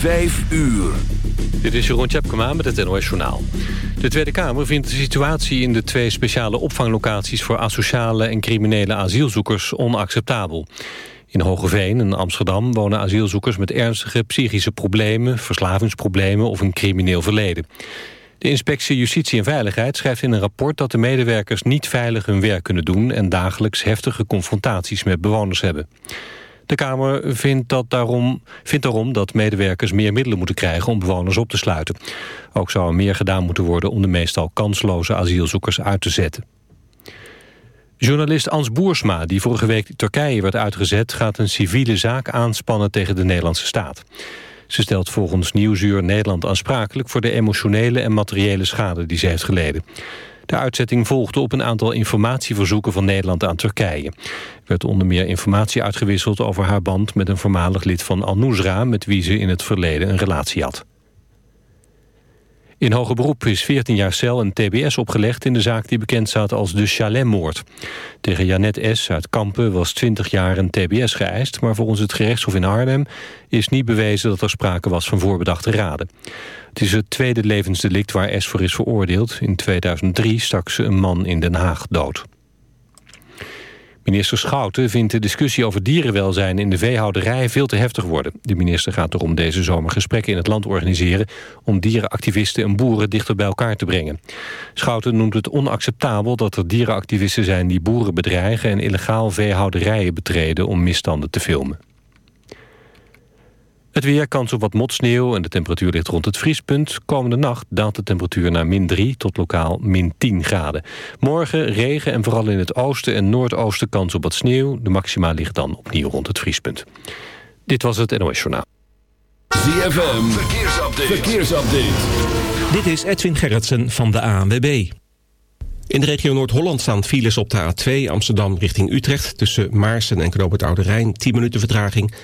Vijf uur. Dit is Jeroen Tjepkema met het NOS Journaal. De Tweede Kamer vindt de situatie in de twee speciale opvanglocaties... voor asociale en criminele asielzoekers onacceptabel. In Hogeveen en Amsterdam wonen asielzoekers met ernstige psychische problemen... verslavingsproblemen of een crimineel verleden. De inspectie Justitie en Veiligheid schrijft in een rapport... dat de medewerkers niet veilig hun werk kunnen doen... en dagelijks heftige confrontaties met bewoners hebben. De Kamer vindt, dat daarom, vindt daarom dat medewerkers meer middelen moeten krijgen om bewoners op te sluiten. Ook zou er meer gedaan moeten worden om de meestal kansloze asielzoekers uit te zetten. Journalist Ans Boersma, die vorige week in Turkije werd uitgezet... gaat een civiele zaak aanspannen tegen de Nederlandse staat. Ze stelt volgens Nieuwsuur Nederland aansprakelijk... voor de emotionele en materiële schade die ze heeft geleden. De uitzetting volgde op een aantal informatieverzoeken van Nederland aan Turkije. Er werd onder meer informatie uitgewisseld over haar band met een voormalig lid van Al-Nusra... met wie ze in het verleden een relatie had. In hoger beroep is 14 jaar cel en tbs opgelegd... in de zaak die bekend staat als de Chalet-moord. Tegen Janet S. uit Kampen was 20 jaar een tbs geëist... maar volgens het gerechtshof in Arnhem is niet bewezen... dat er sprake was van voorbedachte raden. Het is het tweede levensdelict waar S voor is veroordeeld. In 2003 stak ze een man in Den Haag dood. Minister Schouten vindt de discussie over dierenwelzijn in de veehouderij veel te heftig worden. De minister gaat erom deze zomer gesprekken in het land organiseren om dierenactivisten en boeren dichter bij elkaar te brengen. Schouten noemt het onacceptabel dat er dierenactivisten zijn die boeren bedreigen en illegaal veehouderijen betreden om misstanden te filmen. Het weer kans op wat motsneeuw en de temperatuur ligt rond het vriespunt. Komende nacht daalt de temperatuur naar min 3 tot lokaal min 10 graden. Morgen regen en vooral in het oosten en noordoosten kans op wat sneeuw. De maxima ligt dan opnieuw rond het vriespunt. Dit was het NOS Journaal. ZFM, verkeersupdate. verkeersupdate. Dit is Edwin Gerritsen van de ANWB. In de regio Noord-Holland staan files op de A2 Amsterdam richting Utrecht... tussen Maarsen en Knoop het Oude Rijn, 10 minuten vertraging...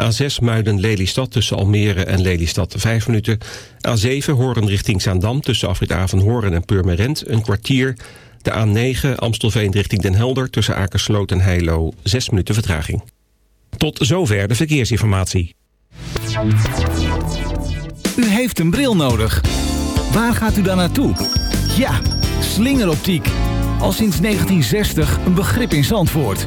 A6 Muiden-Lelystad tussen Almere en Lelystad 5 minuten. A7 Horen richting Zaandam tussen Afrit Horen en Purmerend een kwartier. De A9 Amstelveen richting Den Helder tussen Akersloot en Heilo 6 minuten vertraging. Tot zover de verkeersinformatie. U heeft een bril nodig. Waar gaat u dan naartoe? Ja, slingeroptiek. Al sinds 1960 een begrip in Zandvoort.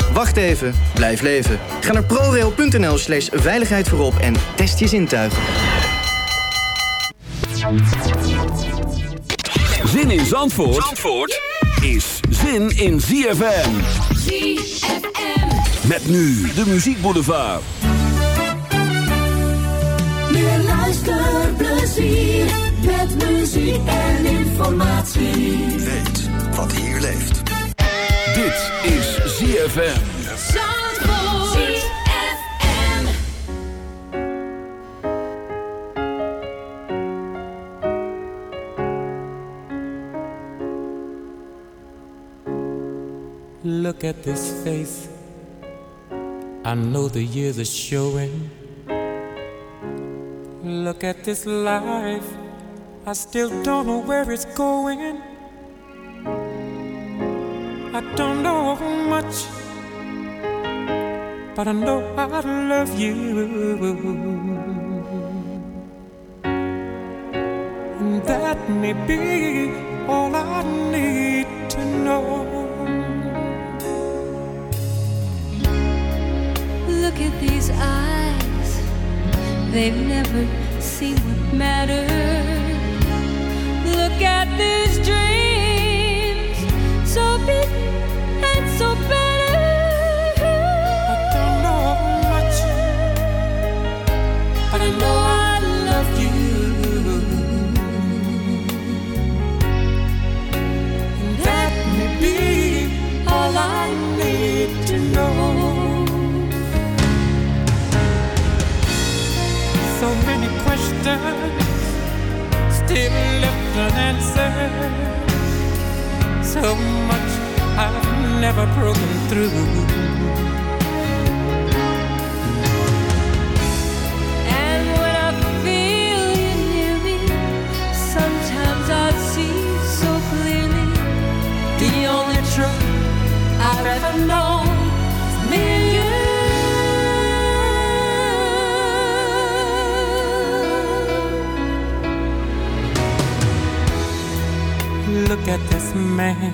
Wacht even, blijf leven. Ga naar prorail.nl slash veiligheid voorop en test je zintuigen. Zin in Zandvoort, Zandvoort? is zin in ZFM. ZFM. Met nu de muziekboulevard. Meer luisterplezier. Met muziek en informatie. Weet wat hier leeft. Dit is. Look at this face. I know the years are showing. Look at this life. I still don't know where it's going. I don't know much, but I know I love you. And that may be all I need to know. Look at these eyes, they've never seen what matters. Look at these dreams, questions still left unanswered. So I've never broken through. And when I feel you near me, sometimes I see so clearly. The only truth I've ever known you. Look at this man,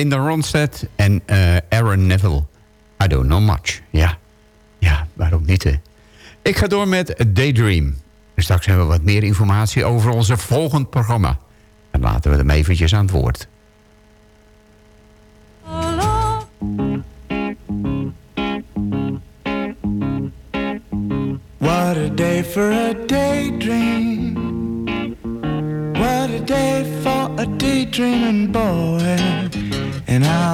Linda Ronstadt en eh, Aaron Neville. I don't know much. Ja, ja waarom niet, hè? Ik ga door met Daydream. Straks hebben we wat meer informatie over onze volgend programma. En laten we hem eventjes aan het woord. What a day for a daydream. What a day for a daydreaming boy.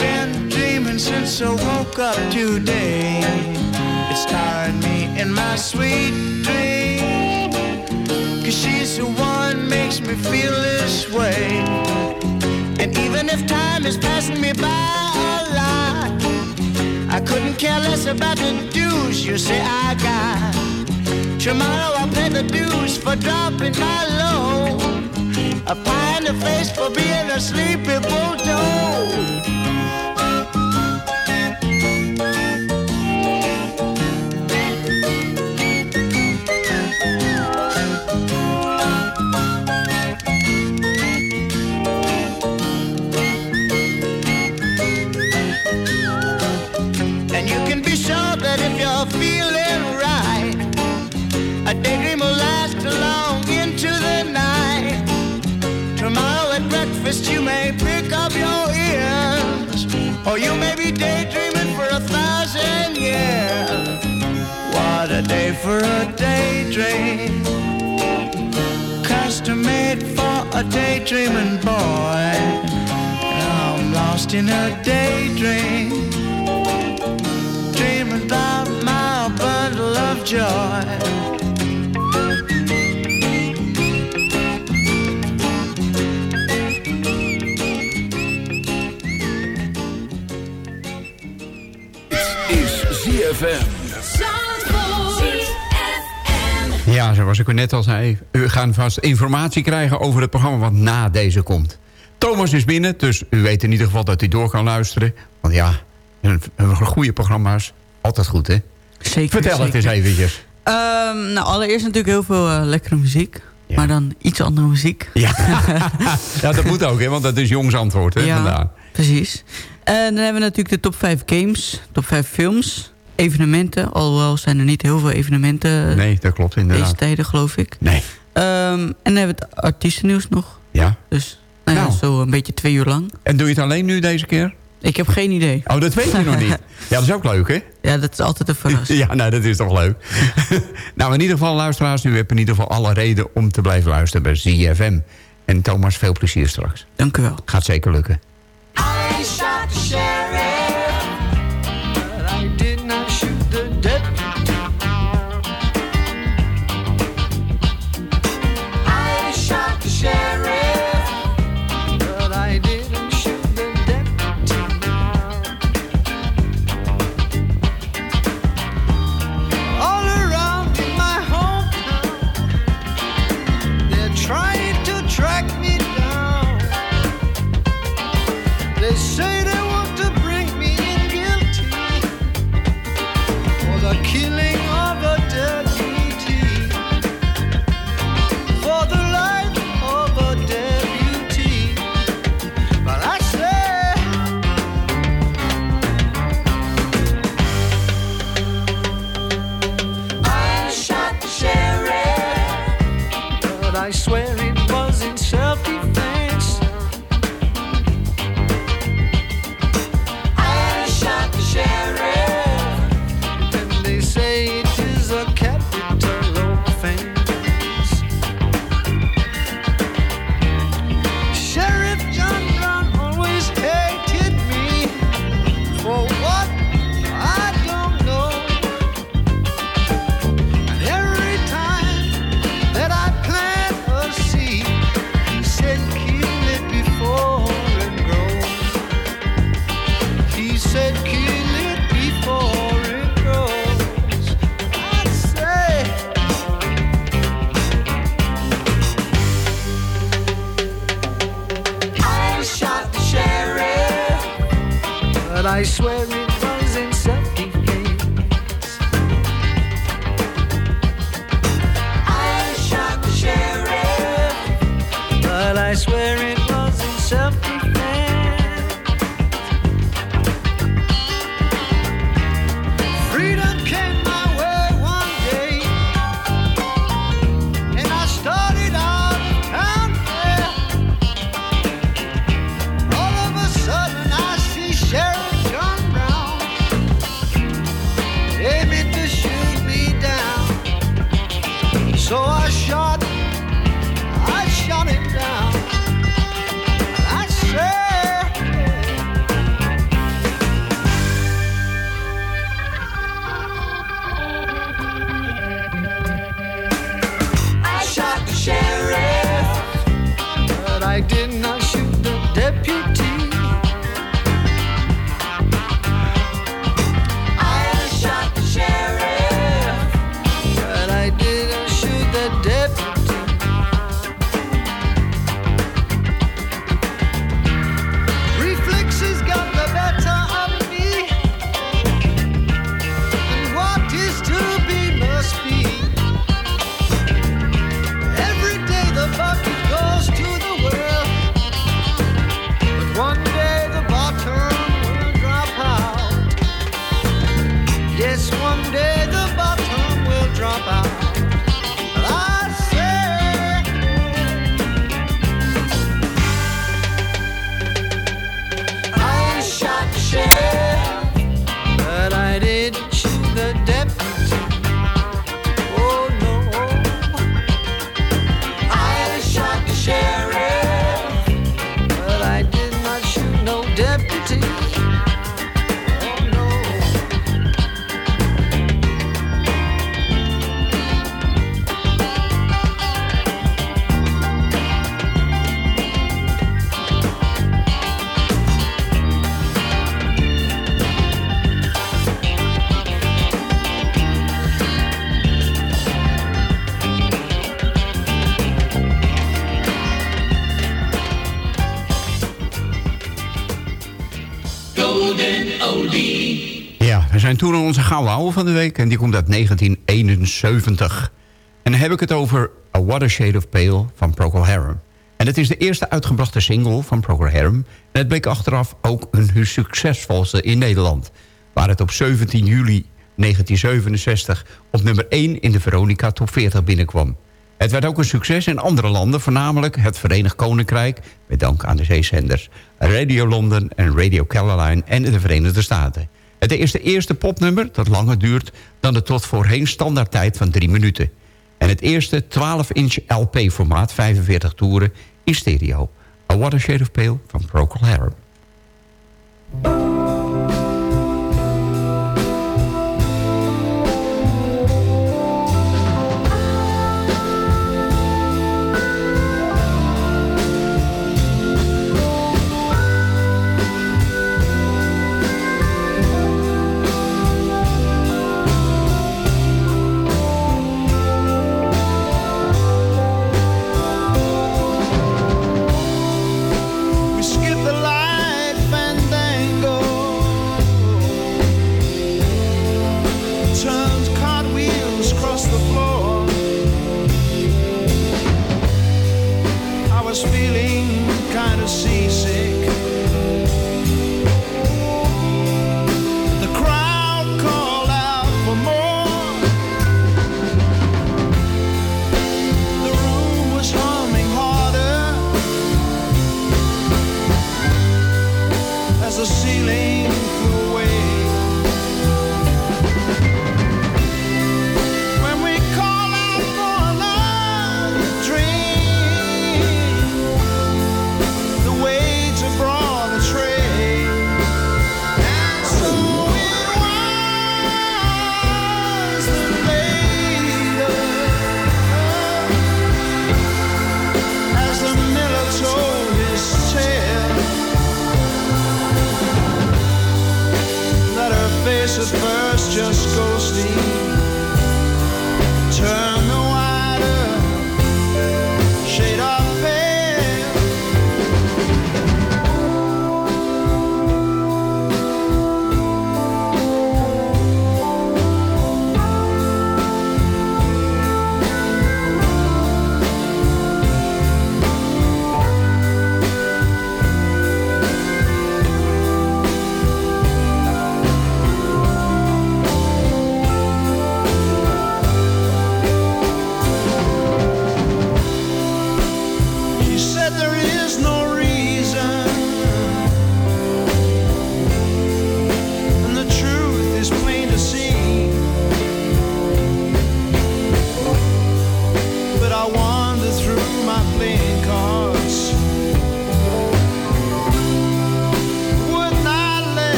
Been dreaming since I woke up today. It's tiring me in my sweet dream. Cause she's the one makes me feel this way. And even if time is passing me by a lot, I couldn't care less about the dues you say I got. Tomorrow I'll pay the dues for dropping my load. A pie in the face for being a sleepy bulldog. For a daydream, custom made for a daydreaming boy. I'm lost in a daydream dreaming about my bundle of joy. is ZFM. Zoals ik u net al zei, u gaat vast informatie krijgen over het programma wat na deze komt. Thomas is binnen, dus u weet in ieder geval dat u door kan luisteren. Want ja, een, een goede programma's, altijd goed hè? Zeker, Vertel het eens eventjes. Ehm, nou, allereerst natuurlijk heel veel eh, lekkere muziek. Maar dan iets andere muziek. Ja. ja, dat moet ook hè, want dat is jongs antwoord hè, Ja. Precies. En dan hebben we natuurlijk de top 5 games, top 5 films, evenementen. Alhoewel zijn er niet heel veel evenementen Nee, dat klopt inderdaad. deze tijden, geloof ik. Nee. Ehm, en dan hebben we het artiestennieuws nog. Ja. Dus nou ja, Nou. zo een beetje twee uur lang. En doe je het alleen nu deze keer? Ik heb geen idee. Oh, dat weet je nog niet. Ja, dat is ook leuk, hè? Ja, dat is altijd een verrassing. Ja, nou, dat is toch leuk. nou, in ieder geval, luisteraars, u hebt in ieder geval alle reden om te blijven luisteren bij ZFM. En Thomas, veel plezier straks. Dank u wel. Gaat zeker lukken. I shot onze gouden van de week... en die komt uit 1971. En dan heb ik het over A What a Shade of Pale van Procol Harum. En het is de eerste uitgebrachte single van Procol Harum... en het bleek achteraf ook hun succesvolste in Nederland... waar het op 17 juli 1967 op nummer 1 in de Veronica Top 40 binnenkwam. Het werd ook een succes in andere landen, voornamelijk het Verenigd Koninkrijk... met dank aan de zeezenders Radio London en Radio Caroline en de Verenigde Staten. Het is de eerste popnummer dat langer duurt dan de tot voorheen standaardtijd van 3 minuten. En het eerste 12-inch LP-formaat, 45 toeren, in stereo. A a Shade of Pale van Procol Harum.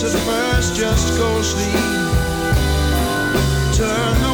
kiss at first, just go sleep. Turn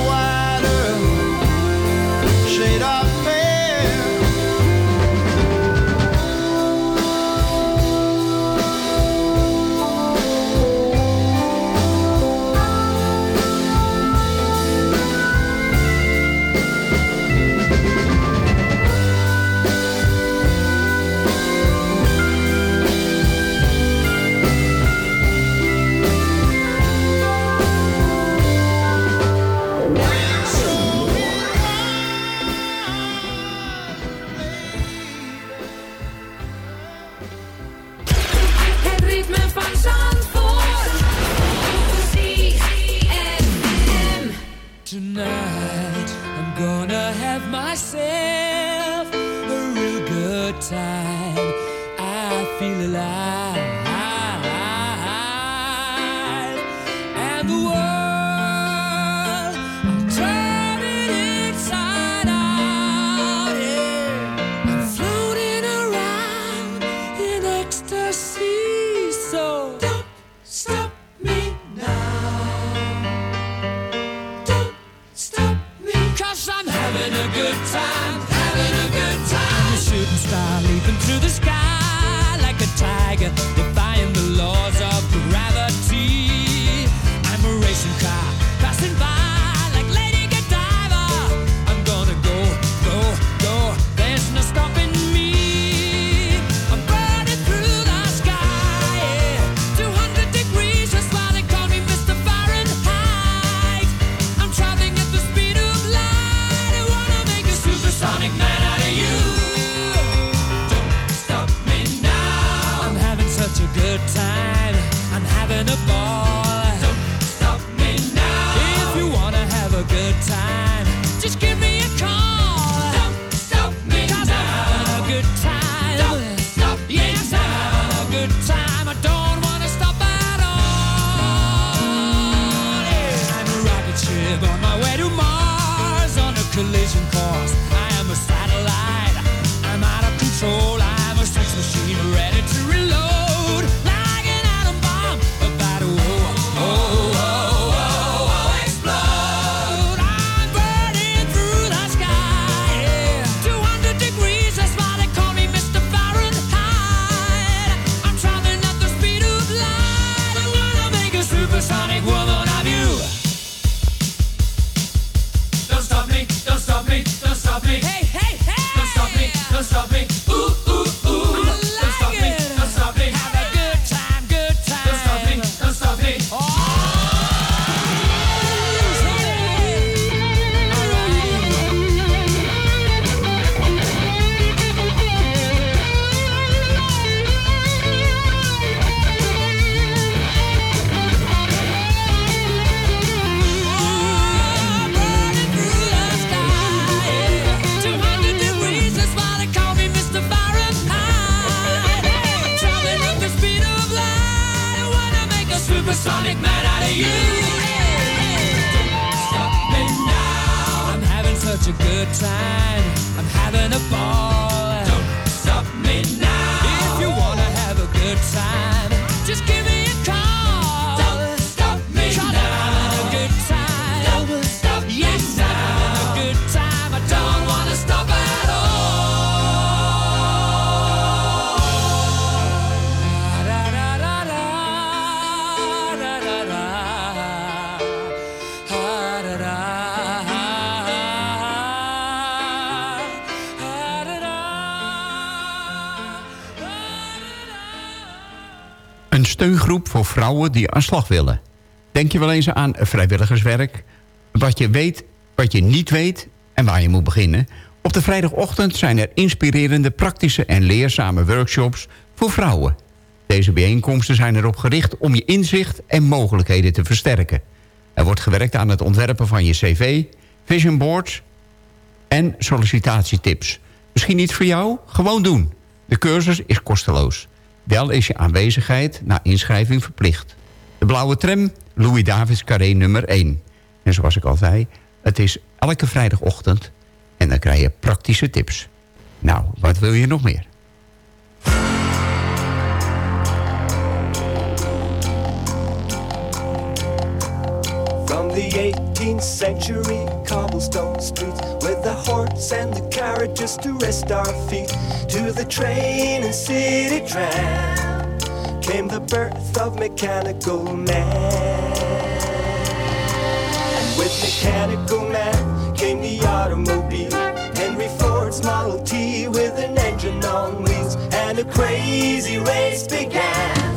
voor vrouwen die aan slag willen. Denk je wel eens aan vrijwilligerswerk, wat je weet, wat je niet weet en waar je moet beginnen. Op de vrijdagochtend zijn er inspirerende, praktische en leerzame workshops voor vrouwen. Deze bijeenkomsten zijn erop gericht om je inzicht en mogelijkheden te versterken. Er wordt gewerkt aan het ontwerpen van je cv, vision boards en sollicitatietips. Misschien niet voor jou? Gewoon doen. De cursus is kosteloos. Wel is je aanwezigheid na inschrijving verplicht. De blauwe tram, Louis Davis Carré nummer 1. En zoals ik al zei, het is elke vrijdagochtend... en dan krijg je praktische tips. Nou, wat wil je nog meer? From the 18th century cobblestone street with the horse and the carriage just to rest our feet. To the train and city tram came the birth of mechanical man. And with mechanical man came the automobile. Henry Ford's Model T with an engine on wheels and a crazy race began.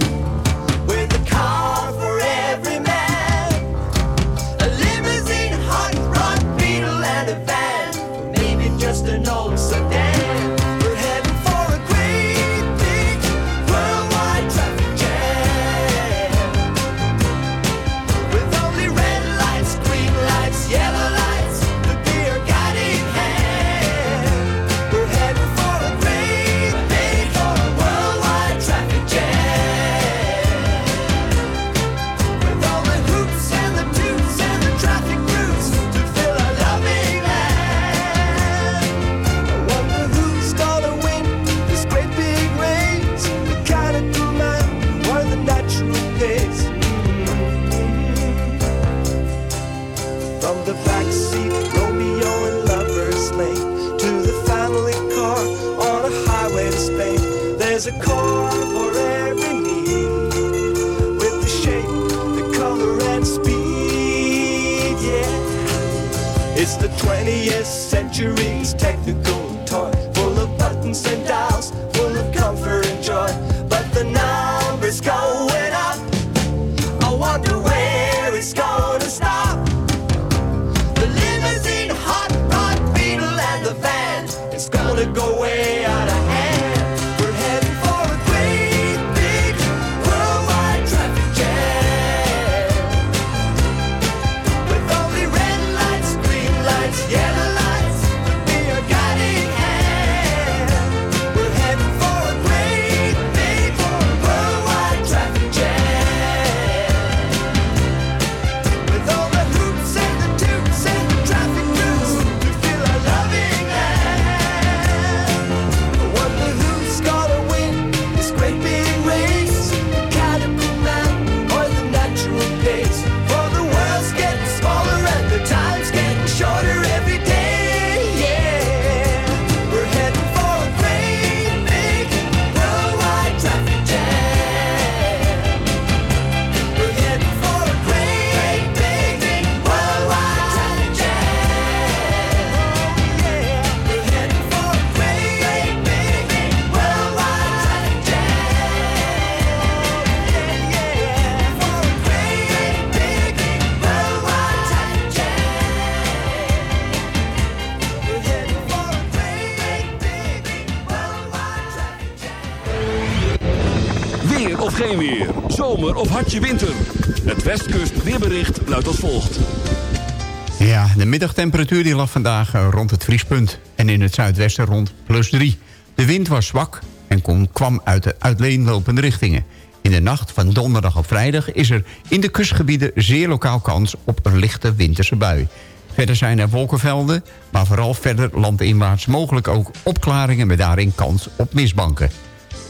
Middagtemperatuur die lag vandaag eh, rond het vriespunt. En in het zuidwesten rond plus 3. De wind was zwak en kon, kwam uit de uiteenlopende richtingen. In de nacht van donderdag op vrijdag is er in de kustgebieden zeer lokaal kans op een lichte winterse bui. Verder zijn er wolkenvelden, maar vooral verder landinwaarts mogelijk ook opklaringen met daarin kans op mistbanken.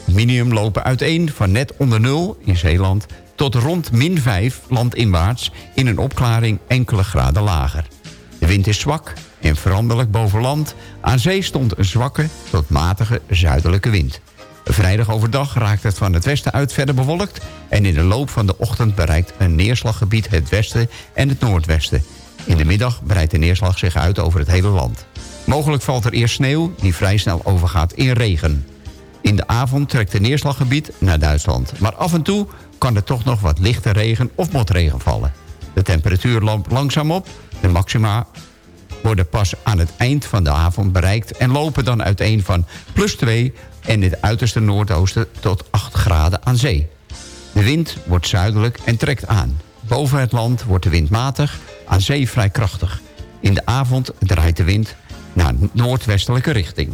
Minimum lopen uiteen van net onder nul in Zeeland tot rond min 5 landinwaarts in een opklaring enkele graden lager. De wind is zwak en veranderlijk boven land. Aan zee stond een zwakke tot matige zuidelijke wind. Vrijdag overdag raakt het van het westen uit verder bewolkt... en in de loop van de ochtend bereikt een neerslaggebied het westen en het noordwesten. In de middag breidt de neerslag zich uit over het hele land. Mogelijk valt er eerst sneeuw die vrij snel overgaat in regen. In de avond trekt het neerslaggebied naar Duitsland. Maar af en toe kan er toch nog wat lichte regen of motregen vallen. De temperatuur loopt langzaam op. De maxima worden pas aan het eind van de avond bereikt... en lopen dan uiteen van plus 2 en het uiterste noordoosten tot 8 graden aan zee. De wind wordt zuidelijk en trekt aan. Boven het land wordt de wind matig, aan zee vrij krachtig. In de avond draait de wind naar noordwestelijke richting.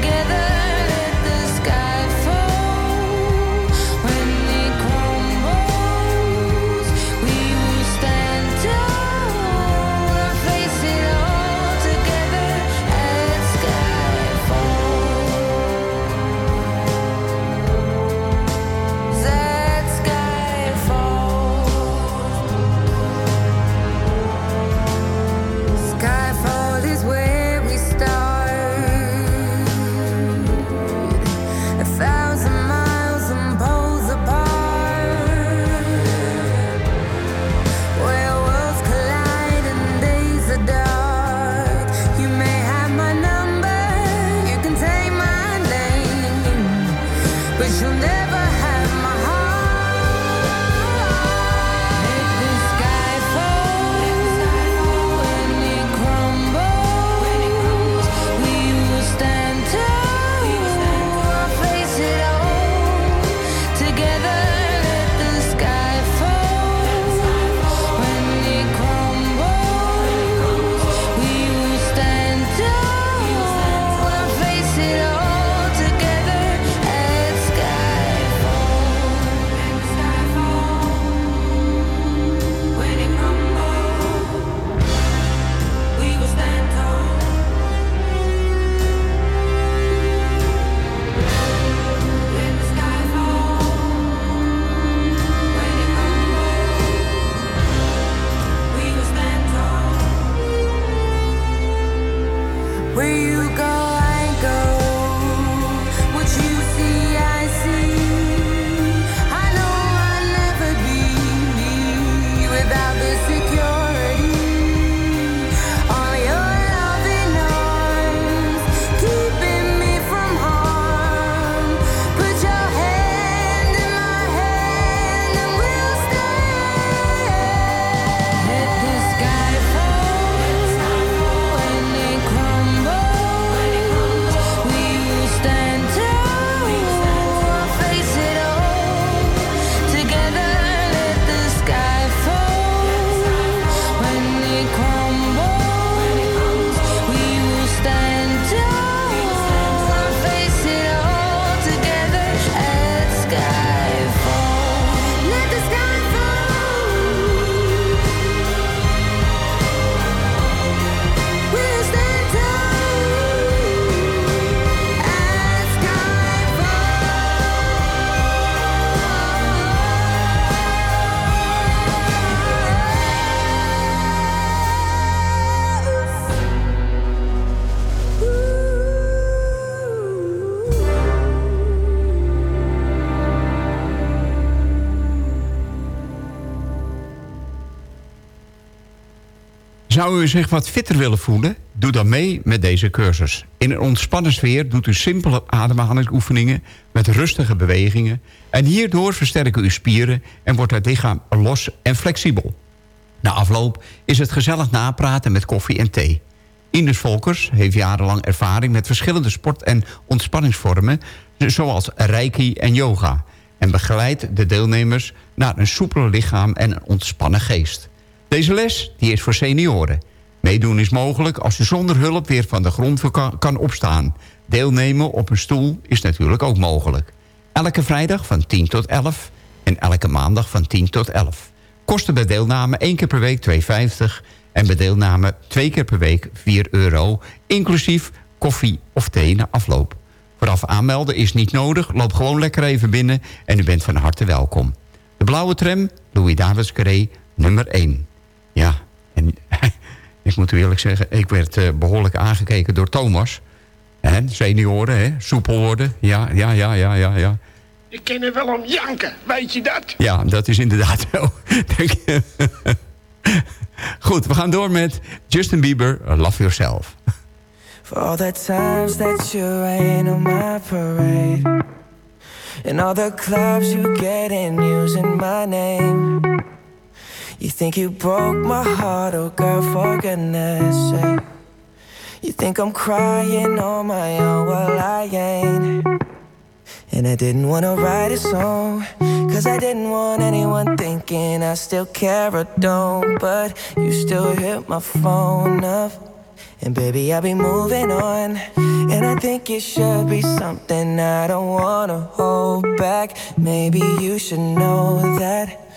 Together. Zou u zich wat fitter willen voelen? Doe dan mee met deze cursus. In een ontspannen sfeer doet u simpele ademhalingsoefeningen... met rustige bewegingen. En hierdoor versterken uw spieren... en wordt het lichaam los en flexibel. Na afloop is het gezellig napraten met koffie en thee. Ines Volkers heeft jarenlang ervaring met verschillende sport- en ontspanningsvormen... zoals reiki en yoga... en begeleidt de deelnemers naar een soepeler lichaam en een ontspannen geest. Deze les die is voor senioren. Meedoen is mogelijk als u zonder hulp weer van de grond kan, opstaan. Deelnemen op een stoel is natuurlijk ook mogelijk. Elke vrijdag van 10 tot 11 en elke maandag van 10 tot 11. Kosten bij deelname één keer per week 2,50 En bij deelname twee keer per week 4 euro, inclusief koffie of thee na afloop. Vooraf aanmelden is niet nodig, loop gewoon lekker even binnen en u bent van harte welkom. De blauwe tram, Louis Davids Carré, nummer 1. Ja, en ik moet u eerlijk zeggen, ik werd eh, behoorlijk aangekeken door Thomas. Hè, senioren, hè, soepel worden, ja, ja, ja, ja, ja, ja. Je kan er wel om janken, weet je dat? Ja, dat is inderdaad zo. Goed, we gaan door met Justin Bieber, Love Yourself. For all the times that you rain on my parade And all the clubs you get in using my name You think you broke my heart, oh girl, for goodness sake. You think I'm crying on my own, well I ain't. And I didn't wanna write a song Cause I didn't want anyone thinking I still care or don't. But you still hit my phone up And baby, I'll be moving on. And I think it should be something I don't wanna hold back. Maybe you should know that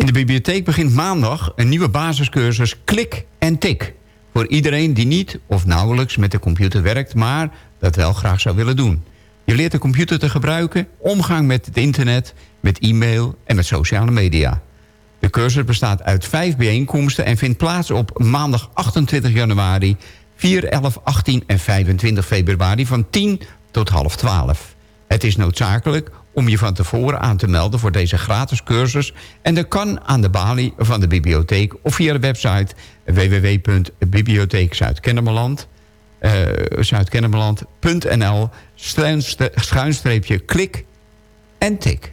In de bibliotheek begint maandag een nieuwe basiscursus Klik en Tik. Voor iedereen die niet of nauwelijks met de computer werkt... maar dat wel graag zou willen doen. Je leert de computer te gebruiken, omgang met het internet... met e-mail en met sociale media. De cursus bestaat uit vijf bijeenkomsten... en vindt plaats op maandag 28 januari... 4, 11, 18 en 25 februari van 10 tot half 12. Het is noodzakelijk om je van tevoren aan te melden voor deze gratis cursus. En dat kan aan de balie van de bibliotheek of via de website www.bibliotheekzuidkennemerland uh, zuidkennemerland.nl schuinstreepje klik en tik.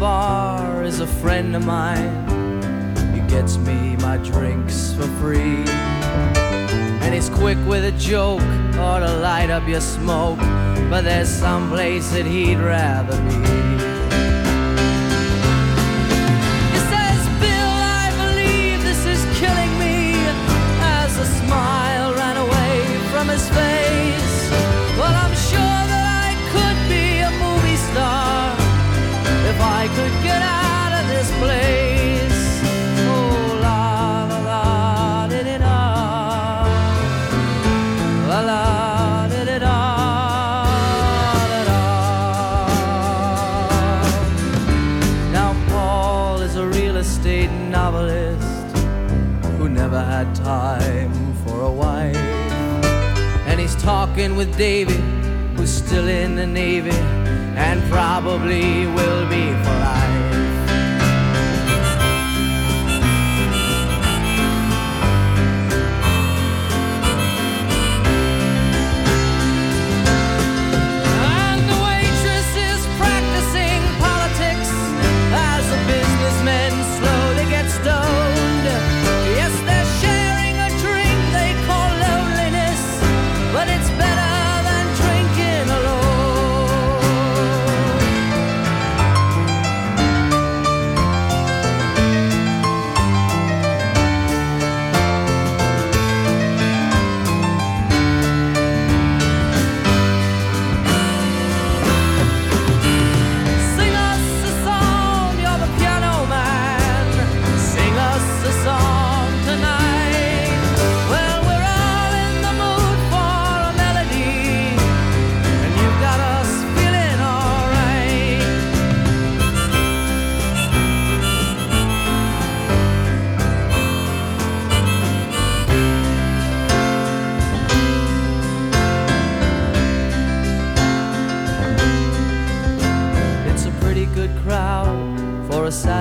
Bar is a friend of mine. He gets me my drinks for free. And he's quick with a joke or to light up your smoke. But there's some place that he'd rather be.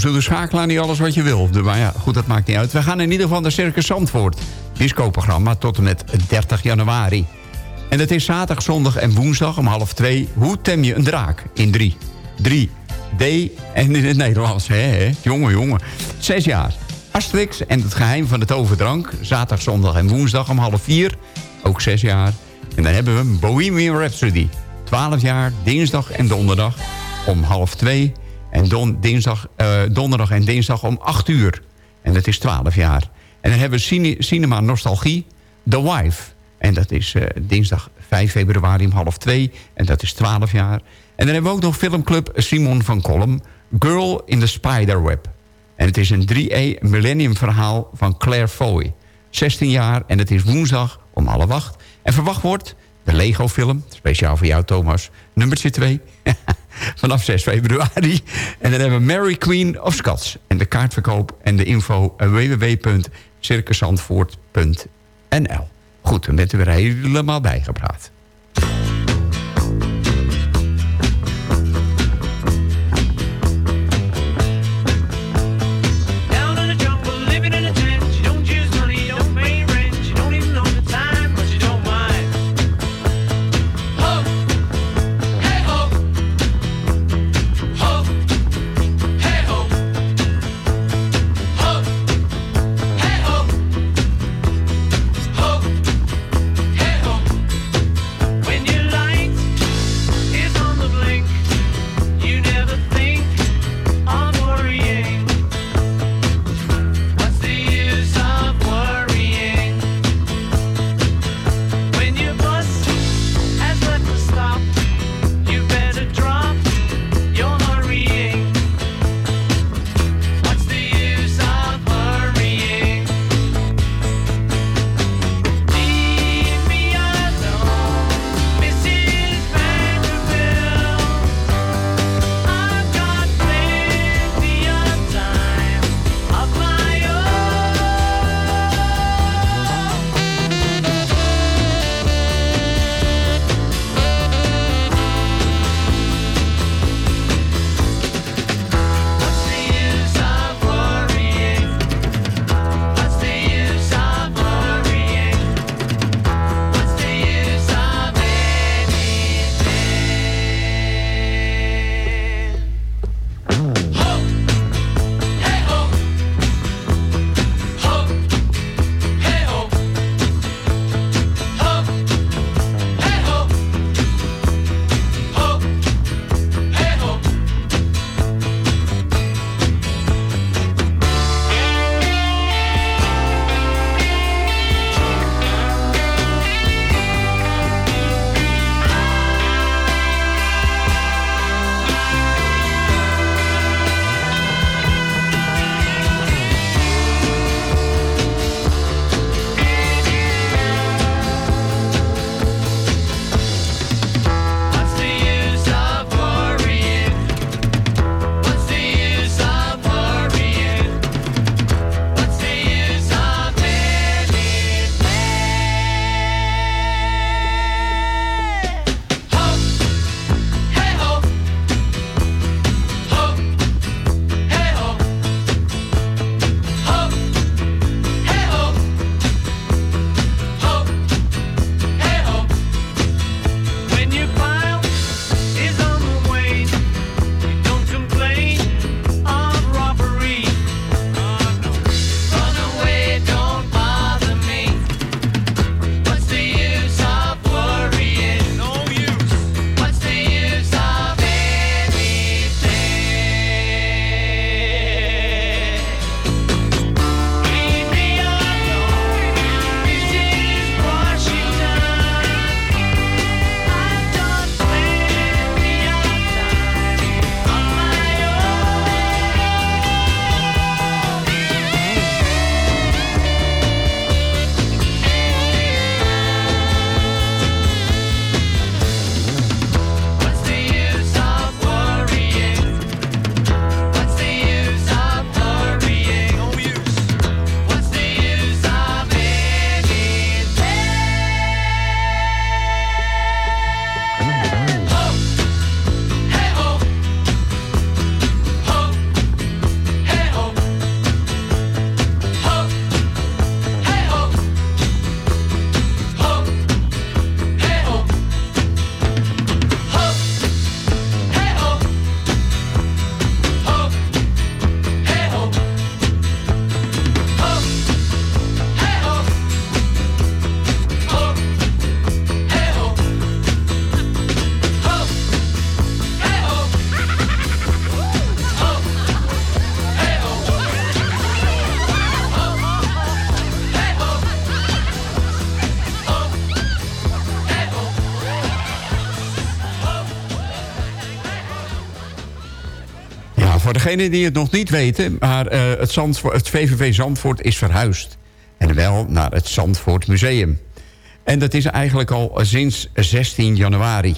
Soms doet de schakelaar niet alles wat je wil. Maar ja, goed, dat maakt niet uit. We gaan in ieder geval naar Circus Zandvoort. Disco-programma tot en met 30 januari. En het is zaterdag, zondag en woensdag om half twee. Hoe tem je een draak? In drie. Drie. D en in het Nederlands. Hè, hè? Jongen, jongen. Zes jaar. Asterix en het geheim van de toverdrank. Zaterdag, zondag en woensdag om half vier. Ook zes jaar. En dan hebben we Bohemian Rhapsody. 12 jaar, dinsdag en donderdag om half twee. En don, dinsdag, eh, donderdag en dinsdag om 8 uur. En dat is 12 jaar. En dan hebben we cine- Cinema Nostalgie, The Wife. En dat is eh, dinsdag 5 februari om half 2. En dat is 12 jaar. En dan hebben we ook nog filmclub Simon van Kolm. Girl in the Spiderweb. En het is een 3E Millennium verhaal van Claire Foy. 16 jaar en het is woensdag om half 8. En verwacht wordt de Lego film, speciaal voor jou Thomas, nummertje 2. Vanaf 6 februari. En dan hebben we Mary Queen of Scots. En de kaartverkoop en de info eh, www.circuszandvoort.nl Goed, dan bent u weer helemaal bijgepraat. Degenen die het nog niet weten... maar eh, het, het VVV Zandvoort is verhuisd. En wel naar het Zandvoort Museum. En dat is eigenlijk al sinds 16 januari.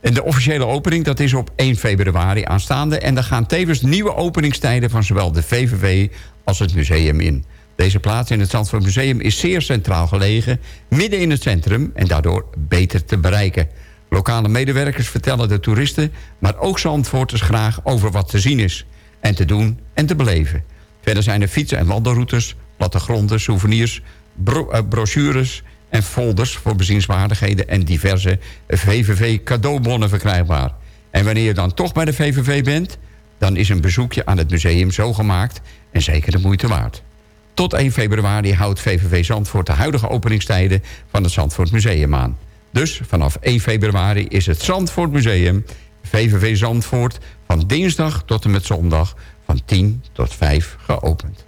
En de officiële opening dat is op 1 februari aanstaande... en daar gaan tevens nieuwe openingstijden van zowel de VVV als het museum in. Deze plaats in het Zandvoort Museum is zeer centraal gelegen... midden in het centrum en daardoor beter te bereiken. Lokale medewerkers vertellen de toeristen... maar ook Zandvoorters graag over wat te zien is. En te doen en te beleven. Verder zijn er fietsen- en wandelroutes, plattegronden, souvenirs... Uh, brochures en folders voor bezienswaardigheden... en diverse VVV-cadeaubonnen verkrijgbaar. En wanneer je dan toch bij de VVV bent... dan is een bezoekje aan het museum zo gemaakt... en zeker de moeite waard. Tot 1 februari houdt VVV Zandvoort de huidige openingstijden... van het Zandvoort Museum aan. Dus vanaf 1 februari is het Zandvoort Museum... VVV Zandvoort van dinsdag tot en met zondag... van 10 tot 5 geopend.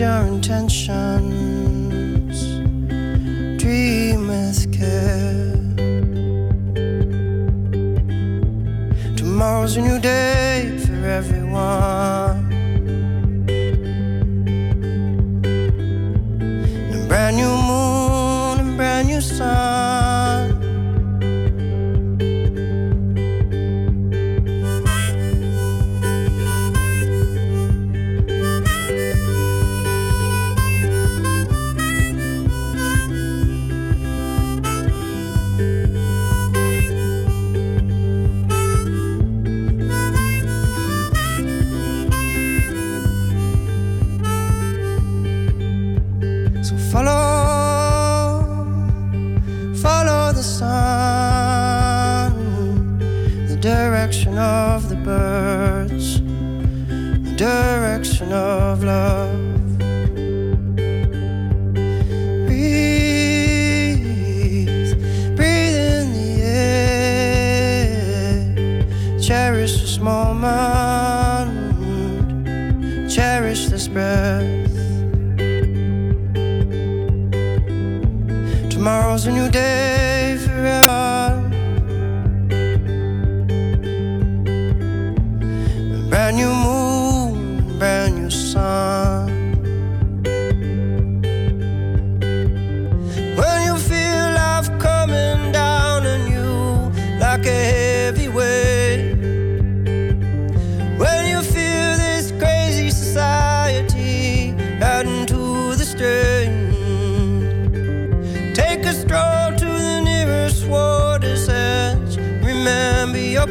Your intentions, dream with care. Tomorrow's a new day for everyone.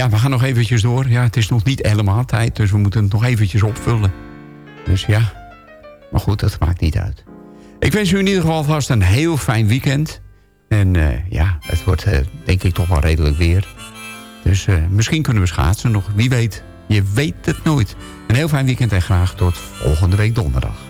Ja, we gaan nog eventjes door. Ja, het is nog niet helemaal tijd, dus we moeten het nog eventjes opvullen. Dus ja, maar goed, dat maakt niet uit. Ik wens u in ieder geval vast een heel fijn weekend. En eh, ja, het wordt eh, denk ik toch wel redelijk weer. Dus eh, misschien kunnen we schaatsen nog. Wie weet, je weet het nooit. Een heel fijn weekend en graag tot volgende week donderdag.